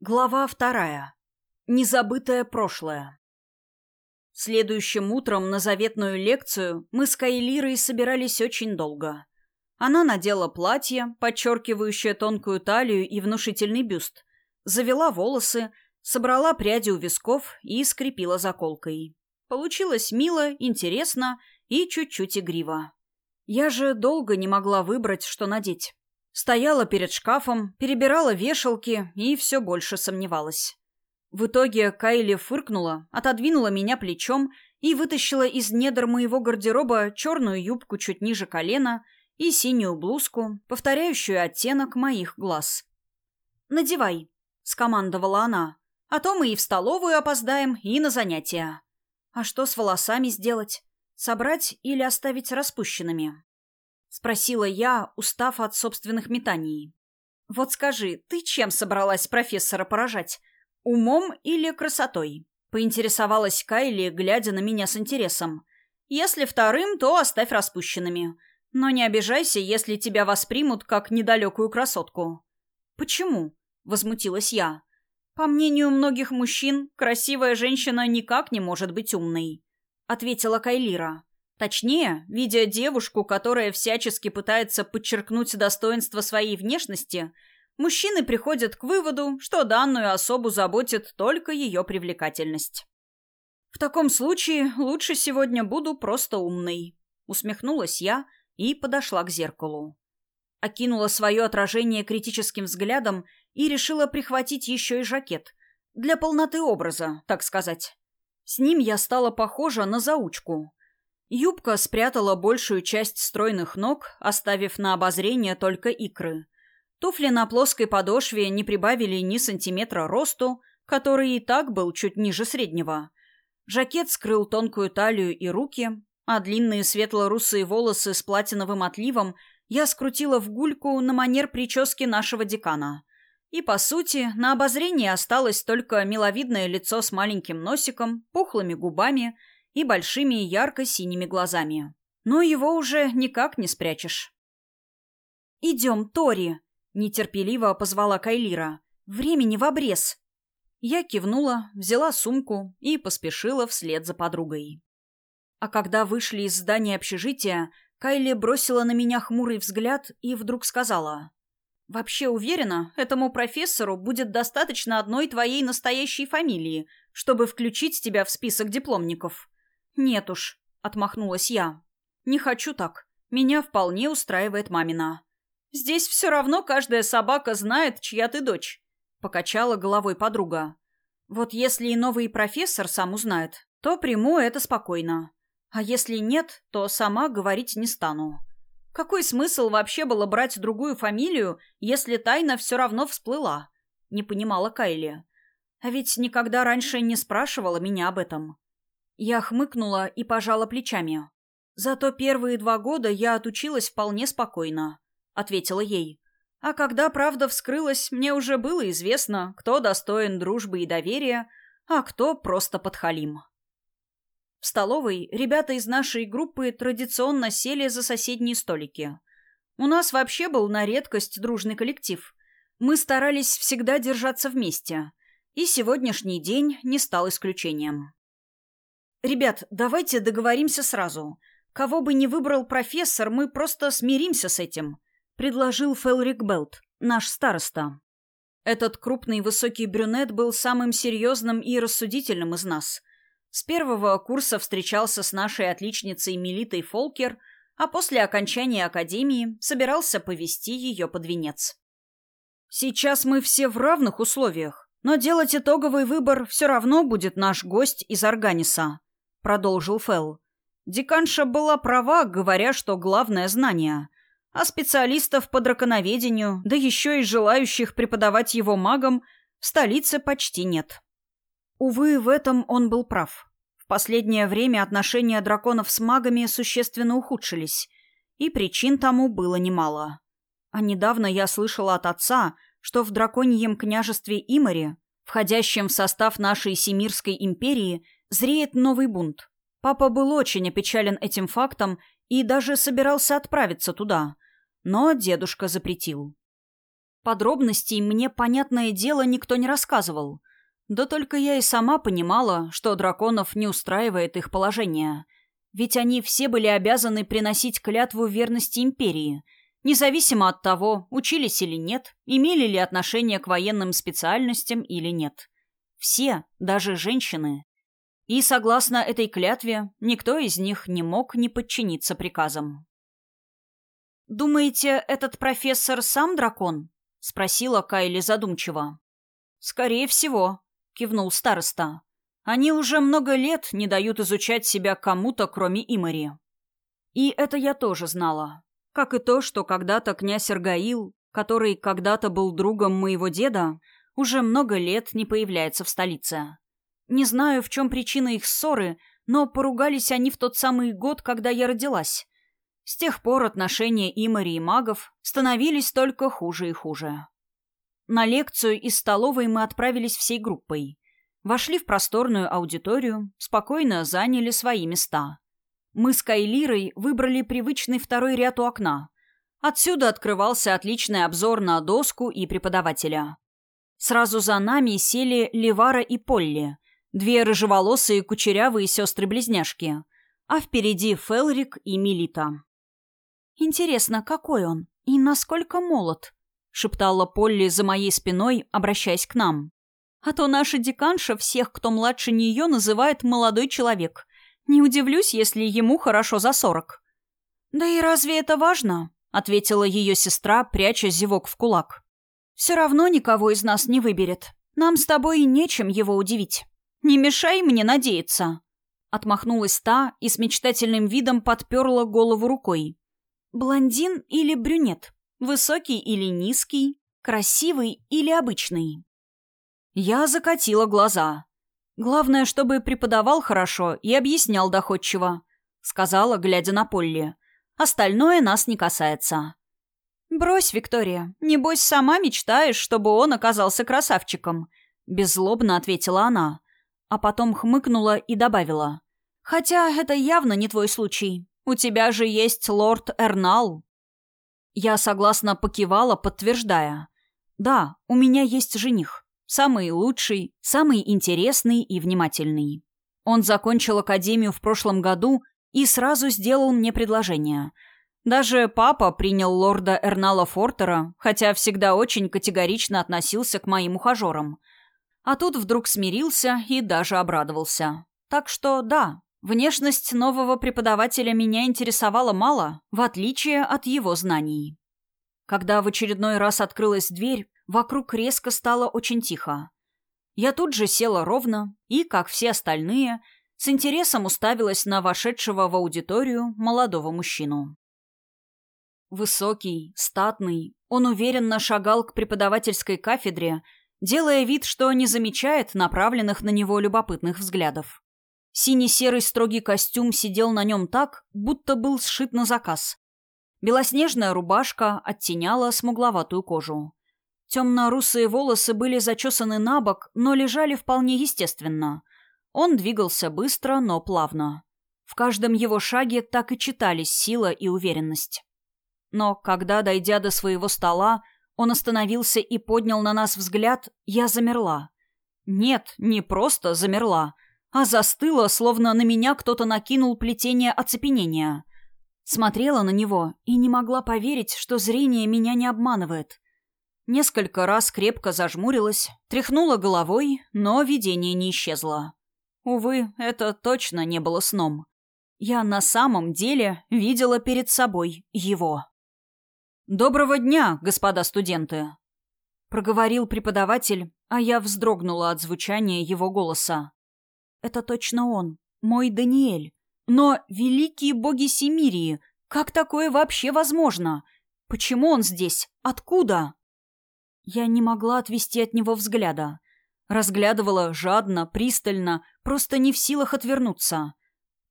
Глава вторая. Незабытое прошлое. Следующим утром на заветную лекцию мы с Кайлирой собирались очень долго. Она надела платье, подчеркивающее тонкую талию и внушительный бюст, завела волосы, собрала пряди у висков и скрепила заколкой. Получилось мило, интересно и чуть-чуть игриво. Я же долго не могла выбрать, что надеть. Стояла перед шкафом, перебирала вешалки и все больше сомневалась. В итоге Кайли фыркнула, отодвинула меня плечом и вытащила из недр моего гардероба черную юбку чуть ниже колена и синюю блузку, повторяющую оттенок моих глаз. «Надевай», — скомандовала она, — «а то мы и в столовую опоздаем, и на занятия». «А что с волосами сделать? Собрать или оставить распущенными?» — спросила я, устав от собственных метаний. «Вот скажи, ты чем собралась профессора поражать? Умом или красотой?» — поинтересовалась Кайли, глядя на меня с интересом. «Если вторым, то оставь распущенными. Но не обижайся, если тебя воспримут как недалекую красотку». «Почему?» — возмутилась я. «По мнению многих мужчин, красивая женщина никак не может быть умной», — ответила Кайлира. Точнее, видя девушку, которая всячески пытается подчеркнуть достоинство своей внешности, мужчины приходят к выводу, что данную особу заботит только ее привлекательность. «В таком случае лучше сегодня буду просто умной», — усмехнулась я и подошла к зеркалу. Окинула свое отражение критическим взглядом и решила прихватить еще и жакет. Для полноты образа, так сказать. С ним я стала похожа на заучку. Юбка спрятала большую часть стройных ног, оставив на обозрение только икры. Туфли на плоской подошве не прибавили ни сантиметра росту, который и так был чуть ниже среднего. Жакет скрыл тонкую талию и руки, а длинные светло-русые волосы с платиновым отливом я скрутила в гульку на манер прически нашего декана. И, по сути, на обозрении осталось только миловидное лицо с маленьким носиком, пухлыми губами — и большими ярко-синими глазами. Но его уже никак не спрячешь. «Идем, Тори!» — нетерпеливо позвала Кайлира. «Времени в обрез!» Я кивнула, взяла сумку и поспешила вслед за подругой. А когда вышли из здания общежития, Кайли бросила на меня хмурый взгляд и вдруг сказала. «Вообще уверена, этому профессору будет достаточно одной твоей настоящей фамилии, чтобы включить тебя в список дипломников. «Нет уж», — отмахнулась я. «Не хочу так. Меня вполне устраивает мамина». «Здесь все равно каждая собака знает, чья ты дочь», — покачала головой подруга. «Вот если и новый профессор сам узнает, то приму это спокойно. А если нет, то сама говорить не стану. Какой смысл вообще было брать другую фамилию, если тайна все равно всплыла?» — не понимала Кайли. «А ведь никогда раньше не спрашивала меня об этом». Я хмыкнула и пожала плечами. «Зато первые два года я отучилась вполне спокойно», — ответила ей. «А когда правда вскрылась, мне уже было известно, кто достоин дружбы и доверия, а кто просто подхалим». В столовой ребята из нашей группы традиционно сели за соседние столики. У нас вообще был на редкость дружный коллектив. Мы старались всегда держаться вместе, и сегодняшний день не стал исключением. «Ребят, давайте договоримся сразу. Кого бы ни выбрал профессор, мы просто смиримся с этим», — предложил Фелрик Белт, наш староста. Этот крупный высокий брюнет был самым серьезным и рассудительным из нас. С первого курса встречался с нашей отличницей Мелитой Фолкер, а после окончания академии собирался повести ее под венец. «Сейчас мы все в равных условиях, но делать итоговый выбор все равно будет наш гость из Органиса», продолжил Фэл. Деканша была права, говоря, что главное знание. А специалистов по драконоведению, да еще и желающих преподавать его магам, в столице почти нет. Увы, в этом он был прав. В последнее время отношения драконов с магами существенно ухудшились, и причин тому было немало. А недавно я слышала от отца, что в драконьем княжестве Имари, входящем в состав нашей Семирской империи, зреет новый бунт. Папа был очень опечален этим фактом и даже собирался отправиться туда, но дедушка запретил. Подробностей мне, понятное дело, никто не рассказывал. Да только я и сама понимала, что драконов не устраивает их положение. Ведь они все были обязаны приносить клятву верности империи, независимо от того, учились или нет, имели ли отношение к военным специальностям или нет. Все, даже женщины. И, согласно этой клятве, никто из них не мог не подчиниться приказам. «Думаете, этот профессор сам дракон?» — спросила Кайли задумчиво. «Скорее всего», — кивнул староста. «Они уже много лет не дают изучать себя кому-то, кроме Имари». И это я тоже знала. Как и то, что когда-то князь Аргаил, который когда-то был другом моего деда, уже много лет не появляется в столице. Не знаю, в чем причина их ссоры, но поругались они в тот самый год, когда я родилась. С тех пор отношения Имари и магов становились только хуже и хуже. На лекцию из столовой мы отправились всей группой. Вошли в просторную аудиторию, спокойно заняли свои места. Мы с Кайлирой выбрали привычный второй ряд у окна. Отсюда открывался отличный обзор на доску и преподавателя. Сразу за нами сели Левара и Полли, две рыжеволосые кучерявые сестры-близняшки, а впереди Фелрик и Милита. «Интересно, какой он и насколько молод?» — шептала Полли за моей спиной, обращаясь к нам. «А то наша деканша всех, кто младше нее, называет «молодой человек». Не удивлюсь, если ему хорошо за сорок». «Да и разве это важно?» — ответила ее сестра, пряча зевок в кулак. «Все равно никого из нас не выберет. Нам с тобой нечем его удивить. Не мешай мне надеяться». Отмахнулась та и с мечтательным видом подперла голову рукой. Блондин или брюнет? Высокий или низкий? Красивый или обычный? Я закатила глаза. Главное, чтобы преподавал хорошо и объяснял доходчиво, сказала, глядя на Полли. Остальное нас не касается. «Брось, Виктория. Небось, сама мечтаешь, чтобы он оказался красавчиком», — беззлобно ответила она. А потом хмыкнула и добавила. «Хотя это явно не твой случай. У тебя же есть лорд Эрнал». Я согласно покивала, подтверждая. «Да, у меня есть жених. Самый лучший, самый интересный и внимательный. Он закончил академию в прошлом году и сразу сделал мне предложение. Даже папа принял лорда Эрнала Фортера, хотя всегда очень категорично относился к моим ухажерам. А тут вдруг смирился и даже обрадовался. Так что да, Внешность нового преподавателя меня интересовала мало, в отличие от его знаний. Когда в очередной раз открылась дверь, вокруг резко стало очень тихо. Я тут же села ровно и, как все остальные, с интересом уставилась на вошедшего в аудиторию молодого мужчину. Высокий, статный, он уверенно шагал к преподавательской кафедре, делая вид, что не замечает направленных на него любопытных взглядов. Синий-серый строгий костюм сидел на нем так, будто был сшит на заказ. Белоснежная рубашка оттеняла смугловатую кожу. Темно-русые волосы были зачесаны на бок, но лежали вполне естественно. Он двигался быстро, но плавно. В каждом его шаге так и читались сила и уверенность. Но когда, дойдя до своего стола, он остановился и поднял на нас взгляд, я замерла. Нет, не просто замерла — а застыла, словно на меня кто-то накинул плетение оцепенения. Смотрела на него и не могла поверить, что зрение меня не обманывает. Несколько раз крепко зажмурилась, тряхнула головой, но видение не исчезло. Увы, это точно не было сном. Я на самом деле видела перед собой его. «Доброго дня, господа студенты!» Проговорил преподаватель, а я вздрогнула от звучания его голоса. Это точно он, мой Даниэль. Но великие боги Семирии, как такое вообще возможно? Почему он здесь? Откуда? Я не могла отвести от него взгляда. Разглядывала жадно, пристально, просто не в силах отвернуться.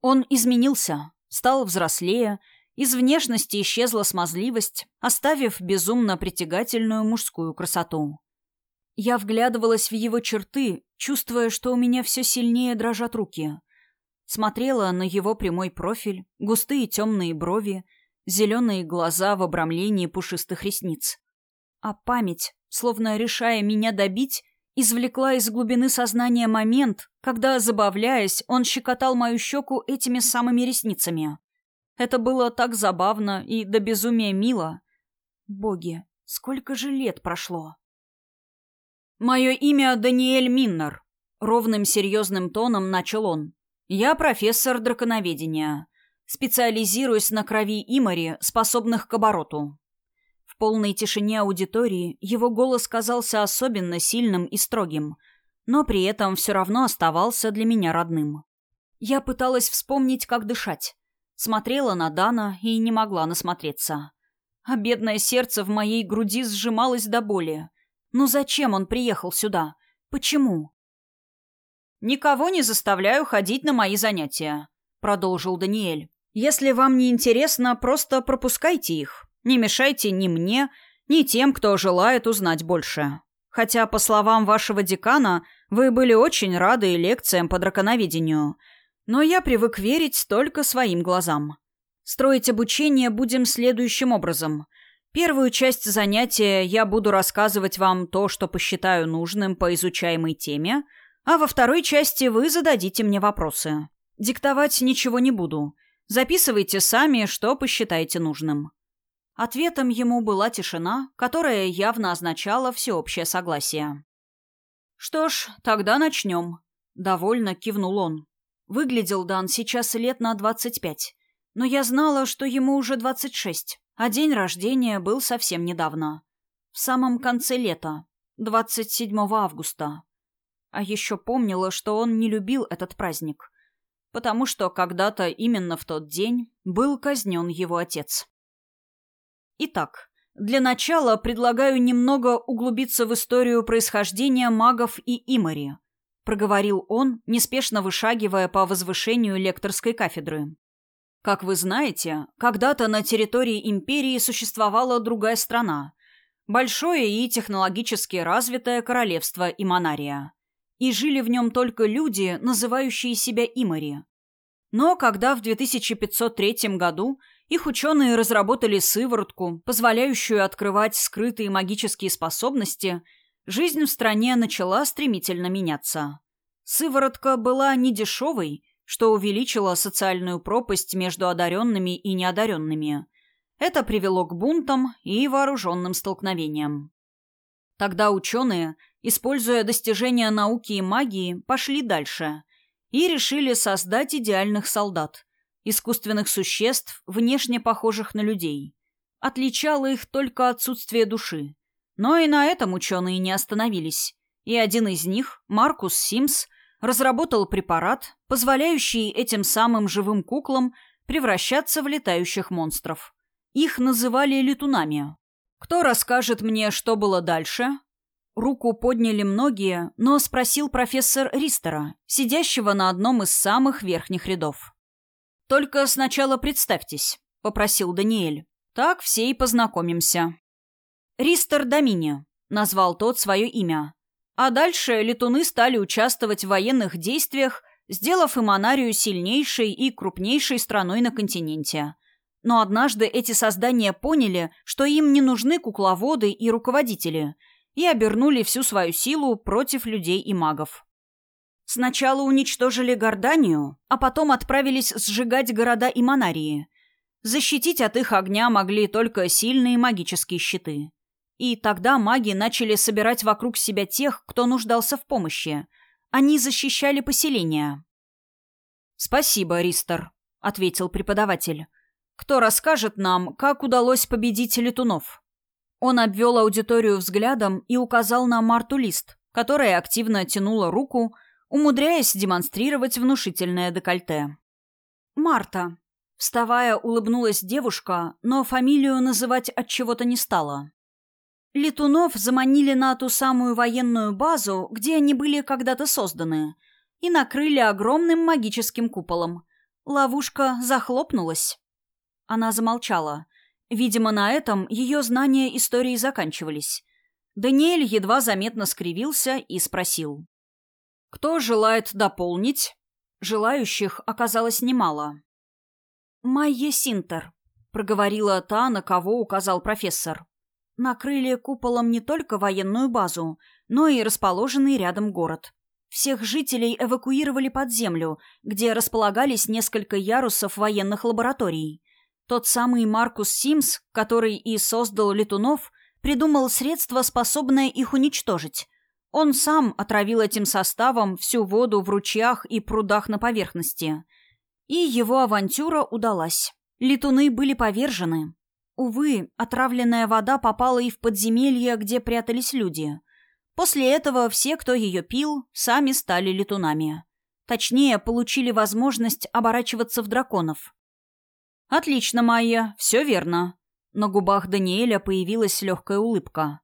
Он изменился, стал взрослее, из внешности исчезла смазливость, оставив безумно притягательную мужскую красоту. Я вглядывалась в его черты, чувствуя, что у меня все сильнее дрожат руки. Смотрела на его прямой профиль, густые темные брови, зеленые глаза в обрамлении пушистых ресниц. А память, словно решая меня добить, извлекла из глубины сознания момент, когда, забавляясь, он щекотал мою щеку этими самыми ресницами. Это было так забавно и до безумия мило. Боги, сколько же лет прошло? «Мое имя Даниэль Миннер», — ровным серьезным тоном начал он. «Я профессор драконоведения. Специализируюсь на крови Имари, способных к обороту. В полной тишине аудитории его голос казался особенно сильным и строгим, но при этом все равно оставался для меня родным. Я пыталась вспомнить, как дышать. Смотрела на Дана и не могла насмотреться. А бедное сердце в моей груди сжималось до боли. Ну зачем он приехал сюда? Почему? «Никого не заставляю ходить на мои занятия», — продолжил Даниэль. «Если вам не интересно, просто пропускайте их. Не мешайте ни мне, ни тем, кто желает узнать больше. Хотя, по словам вашего декана, вы были очень рады лекциям по драконоведению. Но я привык верить только своим глазам. Строить обучение будем следующим образом. Первую часть занятия я буду рассказывать вам то, что посчитаю нужным по изучаемой теме, а во второй части вы зададите мне вопросы. Диктовать ничего не буду. Записывайте сами, что посчитаете нужным. Ответом ему была тишина, которая явно означала всеобщее согласие. «Что ж, тогда начнем», — довольно кивнул он. Выглядел Дан сейчас лет на двадцать пять, но я знала, что ему уже двадцать шесть, а день рождения был совсем недавно. В самом конце лета, 27 августа. А еще помнила, что он не любил этот праздник, потому что когда-то именно в тот день был казнен его отец. Итак, для начала предлагаю немного углубиться в историю происхождения магов и имари, проговорил он, неспешно вышагивая по возвышению лекторской кафедры. Как вы знаете, когда-то на территории империи существовала другая страна, большое и технологически развитое королевство Иманария. И жили в нем только люди, называющие себя Имари. Но когда в 2503 году их ученые разработали сыворотку, позволяющую открывать скрытые магические способности. Жизнь в стране начала стремительно меняться. Сыворотка была не дешевой, что увеличило социальную пропасть между одаренными и неодаренными. Это привело к бунтам и вооруженным столкновениям. Тогда ученые, используя достижения науки и магии, пошли дальше и решили создать идеальных солдат, искусственных существ, внешне похожих на людей. Отличало их только отсутствие души. Но и на этом ученые не остановились. И один из них, Маркус Симс, разработал препарат, позволяющий этим самым живым куклам превращаться в летающих монстров. Их называли летунами. Кто расскажет мне, что было дальше? Руку подняли многие, но спросил профессор Ристера, сидящего на одном из самых верхних рядов. «Только сначала представьтесь», — попросил Даниэль. «Так все и познакомимся». «Ристер Домини», — назвал тот свое имя. А дальше летуны стали участвовать в военных действиях, сделав Иманарию сильнейшей и крупнейшей страной на континенте. Но однажды эти создания поняли, что им не нужны кукловоды и руководители, и обернули всю свою силу против людей и магов. Сначала уничтожили Горданию, а потом отправились сжигать города и Монарии. Защитить от их огня могли только сильные магические щиты. И тогда маги начали собирать вокруг себя тех, кто нуждался в помощи. Они защищали поселения. «Спасибо, Ристер», — ответил преподаватель. «Кто расскажет нам, как удалось победить летунов?» Он обвел аудиторию взглядом и указал на Марту Лист, которая активно тянула руку, умудряясь демонстрировать внушительное декольте. «Марта», Вставая, улыбнулась девушка, но фамилию называть от чего-то не стала. Летунов заманили на ту самую военную базу, где они были когда-то созданы, и накрыли огромным магическим куполом. Ловушка захлопнулась. Она замолчала. Видимо, на этом ее знания истории заканчивались. Даниэль едва заметно скривился и спросил. Кто желает дополнить? Желающих оказалось немало. «Майя Синтер», — проговорила та, на кого указал профессор. Накрыли куполом не только военную базу, но и расположенный рядом город. Всех жителей эвакуировали под землю, где располагались несколько ярусов военных лабораторий. Тот самый Маркус Симс, который и создал летунов, придумал средство, способное их уничтожить. Он сам отравил этим составом всю воду в ручьях и прудах на поверхности. И его авантюра удалась. Летуны были повержены. Увы, отравленная вода попала и в подземелье, где прятались люди. После этого все, кто ее пил, сами стали летунами. Точнее, получили возможность оборачиваться в драконов. «Отлично, Майя, все верно». На губах Даниэля появилась легкая улыбка.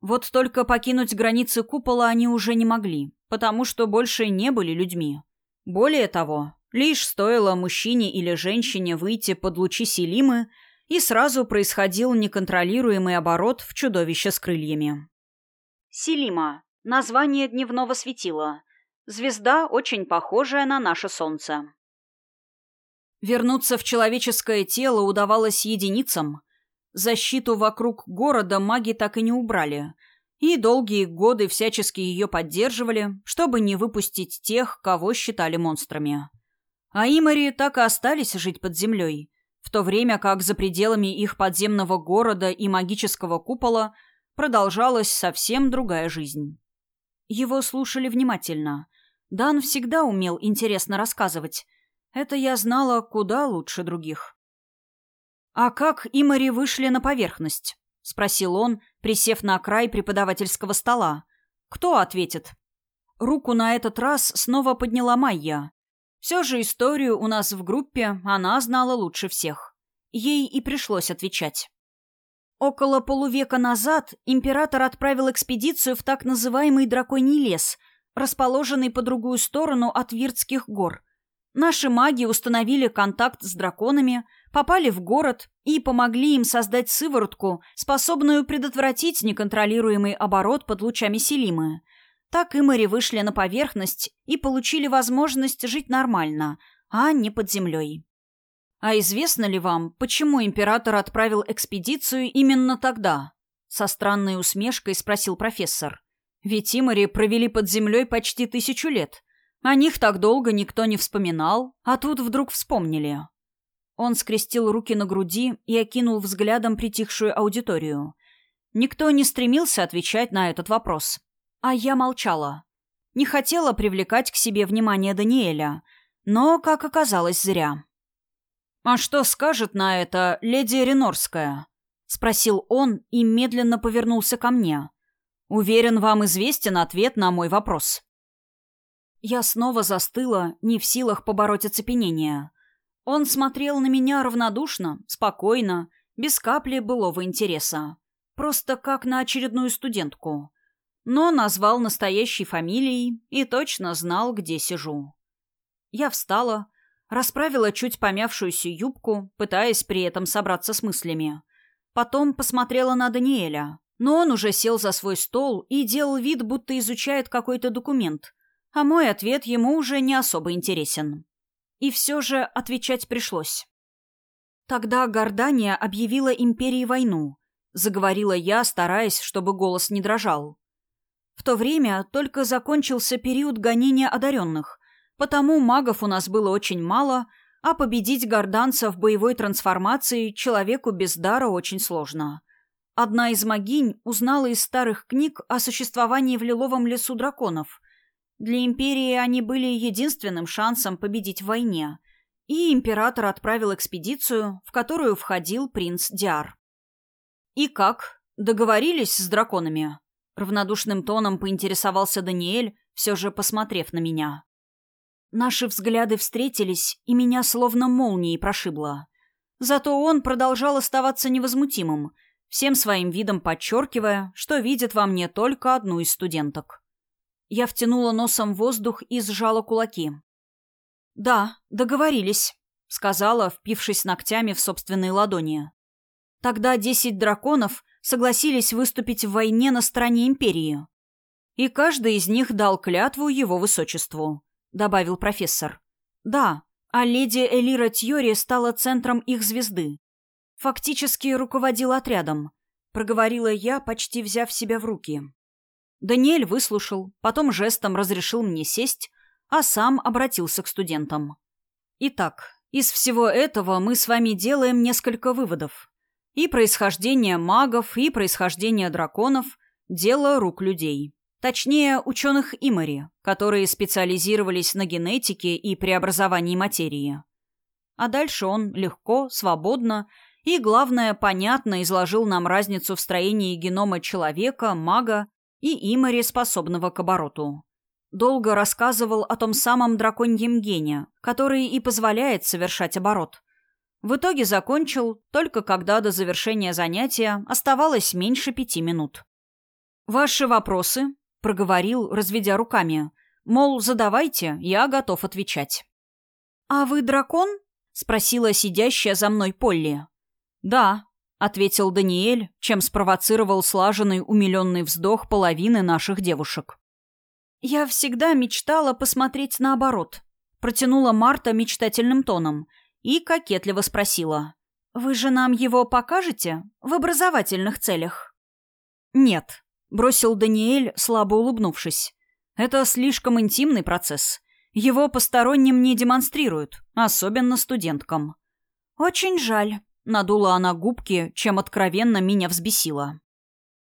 Вот только покинуть границы купола они уже не могли, потому что больше не были людьми. Более того, лишь стоило мужчине или женщине выйти под лучи Селимы, и сразу происходил неконтролируемый оборот в чудовище с крыльями. Селима. Название дневного светила. Звезда, очень похожая на наше Солнце. Вернуться в человеческое тело удавалось единицам. Защиту вокруг города маги так и не убрали. И долгие годы всячески ее поддерживали, чтобы не выпустить тех, кого считали монстрами. А Имари так и остались жить под землей, в то время как за пределами их подземного города и магического купола – продолжалась совсем другая жизнь. Его слушали внимательно. Дан всегда умел интересно рассказывать. Это я знала куда лучше других. «А как Имари вышли на поверхность?» — спросил он, присев на край преподавательского стола. «Кто ответит?» Руку на этот раз снова подняла Майя. Все же историю у нас в группе она знала лучше всех. Ей и пришлось отвечать. Около полувека назад император отправил экспедицию в так называемый Драконий лес, расположенный по другую сторону от Виртских гор. Наши маги установили контакт с драконами, попали в город и помогли им создать сыворотку, способную предотвратить неконтролируемый оборот под лучами Селимы. Так Имари вышли на поверхность и получили возможность жить нормально, а не под землей. «А известно ли вам, почему император отправил экспедицию именно тогда?» Со странной усмешкой спросил профессор. «Ведь Имари провели под землей почти тысячу лет. О них так долго никто не вспоминал, а тут вдруг вспомнили». Он скрестил руки на груди и окинул взглядом притихшую аудиторию. Никто не стремился отвечать на этот вопрос. А я молчала. Не хотела привлекать к себе внимание Даниэля, но, как оказалось, зря. «А что скажет на это леди Ренорская?» — спросил он и медленно повернулся ко мне. «Уверен, вам известен ответ на мой вопрос». Я снова застыла, не в силах побороть оцепенение. Он смотрел на меня равнодушно, спокойно, без капли былого интереса. Просто как на очередную студентку. Но назвал настоящей фамилией и точно знал, где сижу. Я встала, Расправила чуть помявшуюся юбку, пытаясь при этом собраться с мыслями. Потом посмотрела на Даниэля. Но он уже сел за свой стол и делал вид, будто изучает какой-то документ. А мой ответ ему уже не особо интересен. И все же отвечать пришлось. Тогда Гордания объявила империи войну. Заговорила я, стараясь, чтобы голос не дрожал. В то время только закончился период гонения одаренных, Потому магов у нас было очень мало, а победить горданца в боевой трансформации человеку без дара очень сложно. Одна из магинь узнала из старых книг о существовании в Лиловом лесу драконов. Для империи они были единственным шансом победить в войне. И император отправил экспедицию, в которую входил принц Диар. «И как? Договорились с драконами?» Равнодушным тоном поинтересовался Даниэль, все же посмотрев на меня. Наши взгляды встретились, и меня словно молнией прошибло. Зато он продолжал оставаться невозмутимым, всем своим видом подчеркивая, что видит во мне только одну из студенток. Я втянула носом воздух и сжала кулаки. «Да, договорились», — сказала, впившись ногтями в собственные ладони. Тогда десять драконов согласились выступить в войне на стороне Империи. И каждый из них дал клятву его высочеству. — добавил профессор. «Да, а леди Элира Тьори стала центром их звезды. Фактически руководила отрядом. — проговорила я, почти взяв себя в руки. Даниэль выслушал, потом жестом разрешил мне сесть, а сам обратился к студентам. «Итак, из всего этого мы с вами делаем несколько выводов. И происхождение магов, и происхождение драконов – дело рук людей. Точнее, ученых Имари, которые специализировались на генетике и преобразовании материи. А дальше он легко, свободно и, главное, понятно изложил нам разницу в строении генома человека, мага и Имари, способного к обороту. Долго рассказывал о том самом драконьем гене, который и позволяет совершать оборот. В итоге закончил, только когда до завершения занятия оставалось меньше пяти минут. «Ваши вопросы?» — проговорил, разведя руками. «Мол, задавайте, я готов отвечать». «А вы дракон?» — спросила сидящая за мной Полли. «Да», — ответил Даниэль, чем спровоцировал слаженный умиленный вздох половины наших девушек. «Я всегда мечтала посмотреть наоборот», — протянула Марта мечтательным тоном и кокетливо спросила. «Вы же нам его покажете в образовательных целях?» «Нет», — бросил Даниэль, слабо улыбнувшись. «Это слишком интимный процесс. Его посторонним не демонстрируют, особенно студенткам». «Очень жаль», — надула она губки, чем откровенно меня взбесила.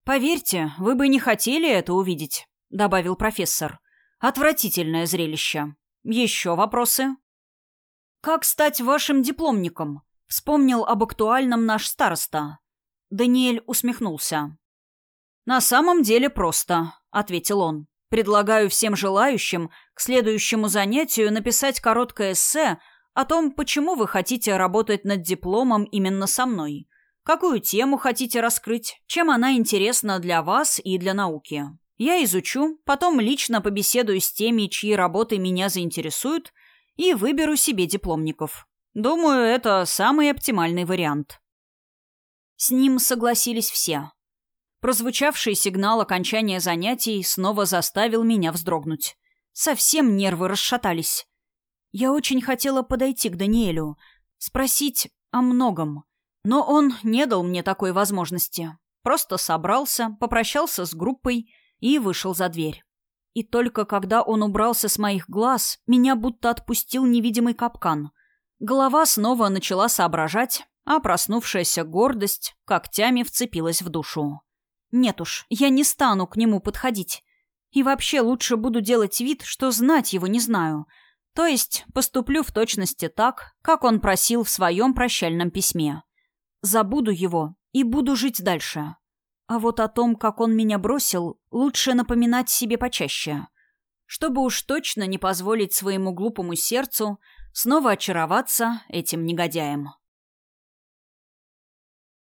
«Поверьте, вы бы не хотели это увидеть». — добавил профессор. «Отвратительное зрелище. Еще вопросы?» «Как стать вашим дипломником?» — вспомнил об актуальном наш староста. Даниэль усмехнулся. «На самом деле просто», — ответил он. «Предлагаю всем желающим к следующему занятию написать короткое эссе о том, почему вы хотите работать над дипломом именно со мной, какую тему хотите раскрыть, чем она интересна для вас и для науки. Я изучу, потом лично побеседую с теми, чьи работы меня заинтересуют, и выберу себе дипломников. Думаю, это самый оптимальный вариант. С ним согласились все. Прозвучавший сигнал окончания занятий снова заставил меня вздрогнуть. Совсем нервы расшатались. Я очень хотела подойти к Даниэлю, спросить о многом, но он не дал мне такой возможности. Просто собрался, попрощался с группой и вышел за дверь. И только когда он убрался с моих глаз, меня будто отпустил невидимый капкан. Голова снова начала соображать, а проснувшаяся гордость когтями вцепилась в душу. Нет уж, я не стану к нему подходить. И вообще лучше буду делать вид, что знать его не знаю. То есть поступлю в точности так, как он просил в своем прощальном письме. Забуду его и буду жить дальше. А вот о том, как он меня бросил, лучше напоминать себе почаще. Чтобы уж точно не позволить своему глупому сердцу снова очароваться этим негодяем.